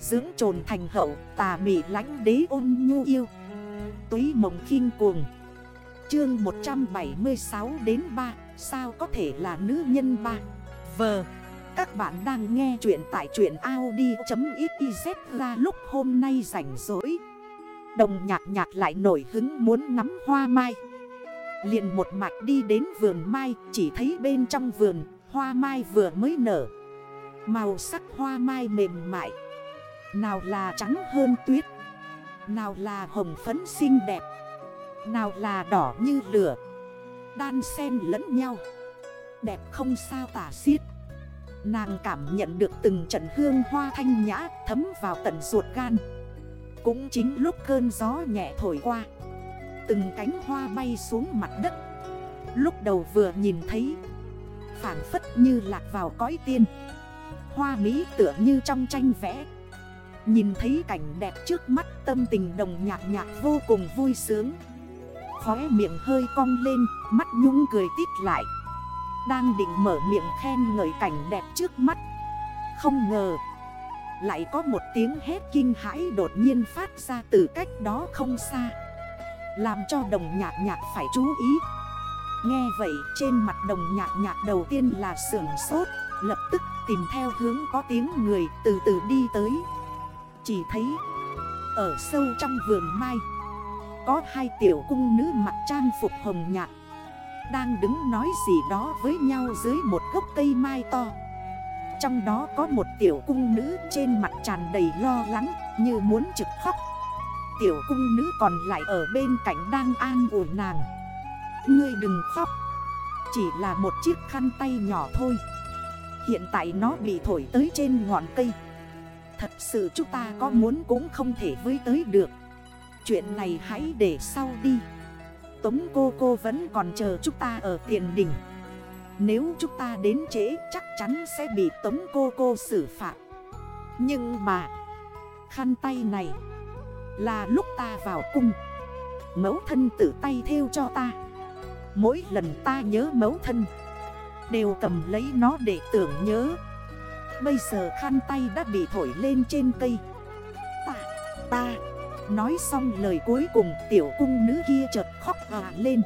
Dưỡng trồn thành hậu, tà mị lánh đế ôn nhu yêu. Túy mộng khinh cuồng. Chương 176 đến 3 Sao có thể là nữ nhân ba? Vờ Các bạn đang nghe chuyện tại chuyện Audi.xyz ra lúc hôm nay rảnh rỗi. Đồng nhạc nhạc lại nổi hứng muốn ngắm hoa mai. Liền một mạch đi đến vườn mai, Chỉ thấy bên trong vườn, Hoa mai vừa mới nở. Màu sắc hoa mai mềm mại nào là trắng hơn tuyết. Nào là hồng phấn xinh đẹp. Nào là đỏ như lửa. Đan xen lẫn nhau. Đẹp không sao tả xiết. Nàng cảm nhận được từng trận hương hoa thanh nhã thấm vào tận ruột gan. Cũng chính lúc cơn gió nhẹ thổi qua. Từng cánh hoa bay xuống mặt đất. Lúc đầu vừa nhìn thấy Phản phất như lạc vào cõi tiên. Hoa mỹ tựa như trong tranh vẽ. Nhìn thấy cảnh đẹp trước mắt tâm tình đồng nhạc nhạc vô cùng vui sướng. Khóe miệng hơi cong lên, mắt nhung cười tít lại. Đang định mở miệng khen ngợi cảnh đẹp trước mắt. Không ngờ Lại có một tiếng hét kinh hãi đột nhiên phát ra từ cách đó không xa. Làm cho đồng nhạc nhạc phải chú ý. Nghe vậy trên mặt đồng nhạc nhạc đầu tiên là sưởng sốt Lập tức tìm theo hướng có tiếng người từ từ đi tới. Chỉ thấy, ở sâu trong vườn mai, Có hai tiểu cung nữ mặc trang phục hồng nhạt, Đang đứng nói gì đó với nhau dưới một gốc cây mai to. Trong đó có một tiểu cung nữ trên mặt tràn đầy lo lắng, như muốn trực khóc. Tiểu cung nữ còn lại ở bên cạnh đang an ủi nàng. Ngươi đừng khóc, Chỉ là một chiếc khăn tay nhỏ thôi. Hiện tại nó bị thổi tới trên ngọn cây. Thật sự chúng ta có muốn cũng không thể với tới được. Chuyện này hãy để sau đi. Tống cô cô vẫn còn chờ chúng ta ở tiền đỉnh Nếu chúng ta đến trễ, chắc chắn sẽ bị tống cô cô xử phạt. Nhưng mà, Khăn tay này Là lúc ta vào cung. Mẫu thân tự tay theo cho ta. Mỗi lần ta nhớ mẫu thân, Đều cầm lấy nó để tưởng nhớ. Bây giờ khăn tay đã bị thổi lên trên cây. Ta, ta. Nói xong lời cuối cùng tiểu cung nữ kia chợt khóc à lên.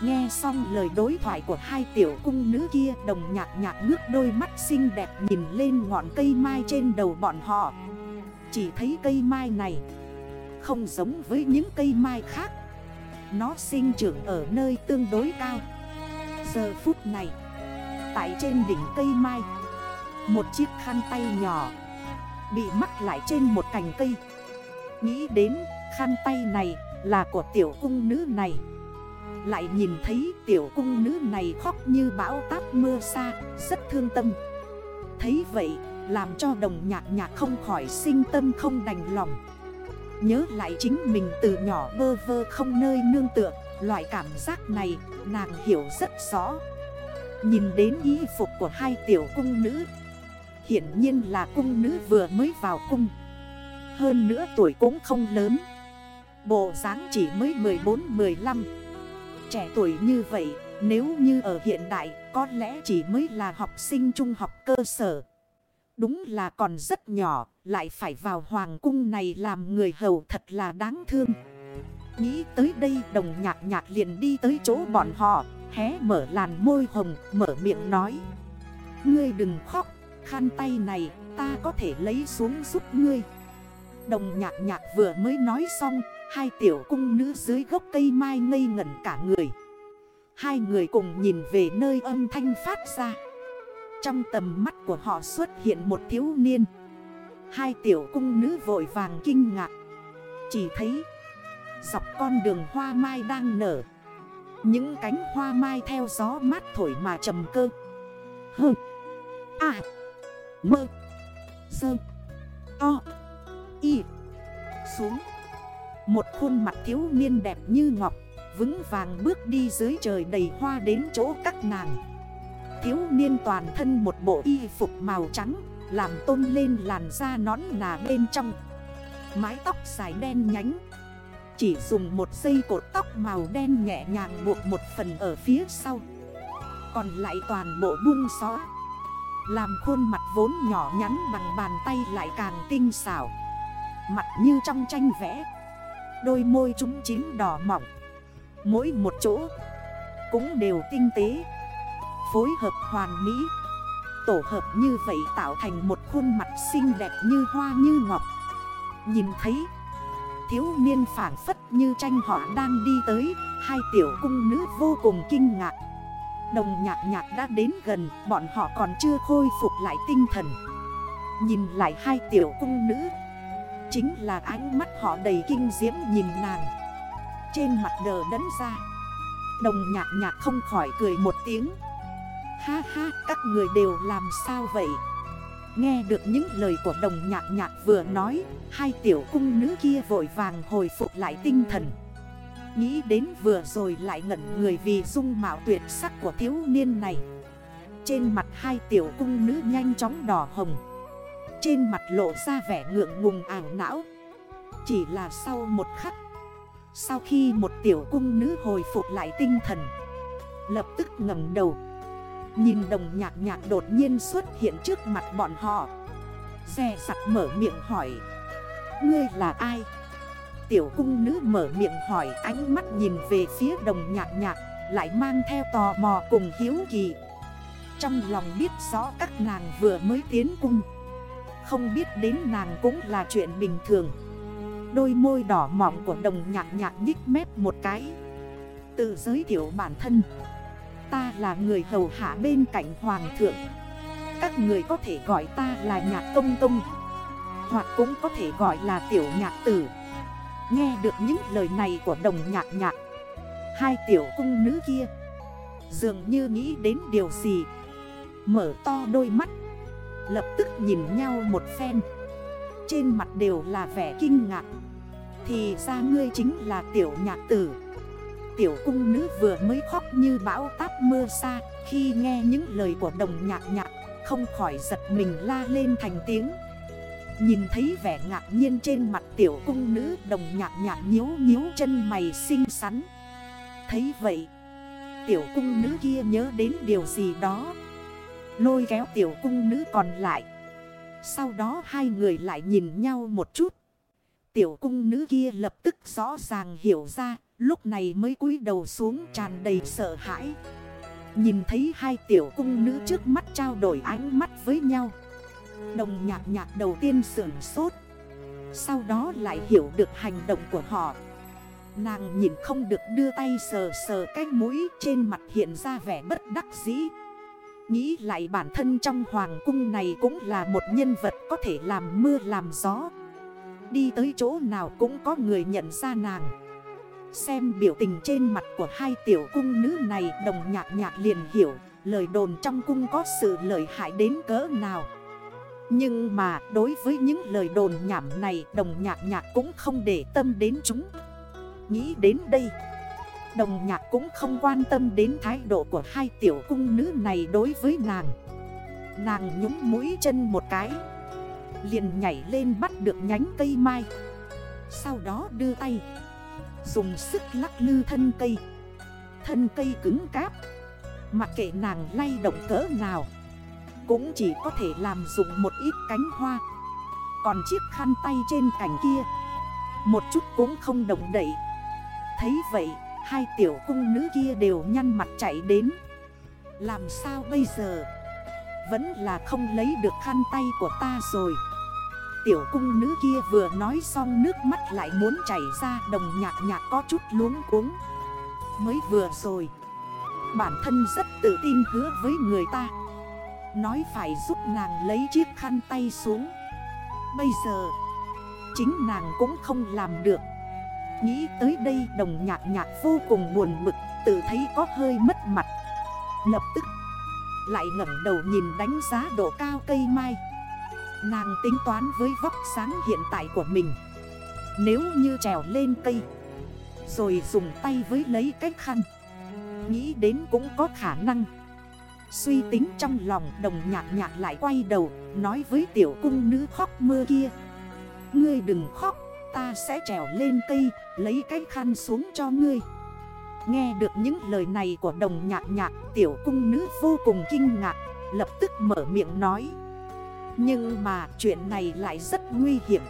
Nghe xong lời đối thoại của hai tiểu cung nữ kia Đồng nhạc nhạc ngước đôi mắt xinh đẹp nhìn lên ngọn cây mai trên đầu bọn họ. Chỉ thấy cây mai này Không giống với những cây mai khác. Nó sinh trưởng ở nơi tương đối cao. Giờ phút này Tại trên đỉnh cây mai một chiếc khăn tay nhỏ Bị mắc lại trên một cành cây. Nghĩ đến khăn tay này là của tiểu cung nữ này. Lại nhìn thấy tiểu cung nữ này khóc như bão táp mưa xa, Rất thương tâm. Thấy vậy, làm cho đồng nhạc nhạc không khỏi sinh tâm không đành lòng. Nhớ lại chính mình từ nhỏ bơ vơ không nơi nương tựa, Loại cảm giác này nàng hiểu rất rõ. Nhìn đến y phục của hai tiểu cung nữ Hiển nhiên là cung nữ vừa mới vào cung. Hơn nữa tuổi cũng không lớn. Bộ dáng chỉ mới 14-15 Trẻ tuổi như vậy, Nếu như ở hiện đại, Có lẽ chỉ mới là học sinh trung học cơ sở. Đúng là còn rất nhỏ, Lại phải vào hoàng cung này làm người hầu thật là đáng thương. Nghĩ tới đây, đồng nhạc nhạc liền đi tới chỗ bọn họ, Hé mở làn môi hồng, mở miệng nói. Ngươi đừng khóc. Khăn tay này ta có thể lấy xuống giúp ngươi. Đồng nhạc nhạc vừa mới nói xong Hai tiểu cung nữ dưới gốc cây mai ngây ngẩn cả người. Hai người cùng nhìn về nơi âm thanh phát ra. Trong tầm mắt của họ xuất hiện một thiếu niên. Hai tiểu cung nữ vội vàng kinh ngạc. Chỉ thấy Dọc con đường hoa mai đang nở. Những cánh hoa mai theo gió mát thổi mà trầm cơ. Hừ, À. Mơ. Sơ To. Y. Xuống. Một khuôn mặt thiếu niên đẹp như ngọc, Vững vàng bước đi dưới trời đầy hoa đến chỗ các nàng. Thiếu niên toàn thân một bộ y phục màu trắng, Làm tôn lên làn da nón nà bên trong. Mái tóc dài đen nhánh. Chỉ dùng một dây cột tóc màu đen nhẹ nhàng buộc một phần ở phía sau. Còn lại toàn bộ buông xóa. Làm khuôn mặt vốn nhỏ nhắn bằng bàn tay lại càng tinh xảo. Mặt như trong tranh vẽ. Đôi môi chúng chín đỏ mỏng. Mỗi một chỗ Cũng đều tinh tế. Phối hợp hoàn mỹ. Tổ hợp như vậy tạo thành một khuôn mặt xinh đẹp như hoa như ngọc. Nhìn thấy, Thiếu niên phản phất như tranh họ đang đi tới. Hai tiểu cung nữ vô cùng kinh ngạc. Đồng nhạc nhạc đã đến gần, Bọn họ còn chưa khôi phục lại tinh thần. Nhìn lại hai tiểu cung nữ, Chính là ánh mắt họ đầy kinh diễm nhìn nàng. Trên mặt đờ đẫn ra Đồng nhạc nhạc không khỏi cười một tiếng. Ha ha, các người đều làm sao vậy? Nghe được những lời của đồng nhạc nhạc vừa nói, Hai tiểu cung nữ kia vội vàng hồi phục lại tinh thần. Nghĩ đến vừa rồi lại ngẩn người vì dung mạo tuyệt sắc của thiếu niên này. Trên mặt hai tiểu cung nữ nhanh chóng đỏ hồng. Trên mặt lộ ra vẻ ngượng ngùng ảo não. Chỉ là sau một khắc, Sau khi một tiểu cung nữ hồi phục lại tinh thần, Lập tức ngầm đầu. Nhìn đồng nhạc nhạc đột nhiên xuất hiện trước mặt bọn họ. Xe sặc mở miệng hỏi, Ngươi là ai? Tiểu cung nữ mở miệng hỏi, ánh mắt nhìn về phía đồng nhạc nhạc, Lại mang theo tò mò cùng hiếu kỳ. Trong lòng biết rõ các nàng vừa mới tiến cung. Không biết đến nàng cũng là chuyện bình thường. Đôi môi đỏ mỏng của đồng nhạc nhạc nhích mép một cái. Tự giới thiệu bản thân. Ta là người hầu hạ bên cạnh hoàng thượng. Các người có thể gọi ta là nhạc công công Hoặc cũng có thể gọi là tiểu nhạc tử. Nghe được những lời này của đồng nhạc nhạc. Hai tiểu cung nữ kia Dường như nghĩ đến điều gì, Mở to đôi mắt, Lập tức nhìn nhau một phen. Trên mặt đều là vẻ kinh ngạc. Thì ra ngươi chính là tiểu nhạc tử. Tiểu cung nữ vừa mới khóc như bão táp mưa xa, Khi nghe những lời của đồng nhạc nhạc, Không khỏi giật mình la lên thành tiếng. Nhìn thấy vẻ ngạc nhiên trên mặt tiểu cung nữ, đồng nhạc nhạc nhíu nhíu chân mày xinh xắn. Thấy vậy, Tiểu cung nữ kia nhớ đến điều gì đó. Lôi kéo tiểu cung nữ còn lại. Sau đó hai người lại nhìn nhau một chút. Tiểu cung nữ kia lập tức rõ ràng hiểu ra, Lúc này mới cúi đầu xuống tràn đầy sợ hãi. Nhìn thấy hai tiểu cung nữ trước mắt trao đổi ánh mắt với nhau Đồng nhạc nhạc đầu tiên sưởng sốt. Sau đó lại hiểu được hành động của họ. Nàng nhìn không được đưa tay sờ sờ cái mũi trên mặt hiện ra vẻ bất đắc dĩ. Nghĩ lại bản thân trong hoàng cung này cũng là một nhân vật có thể làm mưa làm gió. Đi tới chỗ nào cũng có người nhận ra nàng. Xem biểu tình trên mặt của hai tiểu cung nữ này đồng nhạc nhạc liền hiểu, Lời đồn trong cung có sự lợi hại đến cỡ nào. Nhưng mà, đối với những lời đồn nhảm này, đồng nhạc nhạc cũng không để tâm đến chúng. Nghĩ đến đây, Đồng nhạc cũng không quan tâm đến thái độ của hai tiểu cung nữ này đối với nàng. Nàng nhúng mũi chân một cái, Liền nhảy lên bắt được nhánh cây mai. Sau đó đưa tay, Dùng sức lắc lư thân cây. Thân cây cứng cáp. Mặc kệ nàng lay động cỡ nào cũng chỉ có thể làm dụng một ít cánh hoa. Còn chiếc khăn tay trên cành kia, Một chút cũng không động đậy. Thấy vậy, Hai tiểu cung nữ kia đều nhăn mặt chạy đến. Làm sao bây giờ? Vẫn là không lấy được khăn tay của ta rồi. Tiểu cung nữ kia vừa nói xong nước mắt lại muốn chảy ra, đồng nhạc nhạc có chút luống cuống. Mới vừa rồi, Bản thân rất tự tin hứa với người ta. Nói phải giúp nàng lấy chiếc khăn tay xuống. Bây giờ, Chính nàng cũng không làm được. Nghĩ tới đây đồng nhạc nhạc vô cùng buồn bực, Tự thấy có hơi mất mặt. Lập tức, Lại ngẩn đầu nhìn đánh giá độ cao cây mai. Nàng tính toán với vóc sáng hiện tại của mình. Nếu như trèo lên cây, Rồi dùng tay với lấy cái khăn, Nghĩ đến cũng có khả năng. Suy tính trong lòng đồng nhạc nhạc lại quay đầu, Nói với tiểu cung nữ khóc mưa kia. Ngươi đừng khóc, Ta sẽ trèo lên cây, Lấy cái khăn xuống cho ngươi. Nghe được những lời này của đồng nhạc nhạc, Tiểu cung nữ vô cùng kinh ngạc, Lập tức mở miệng nói. Nhưng mà chuyện này lại rất nguy hiểm.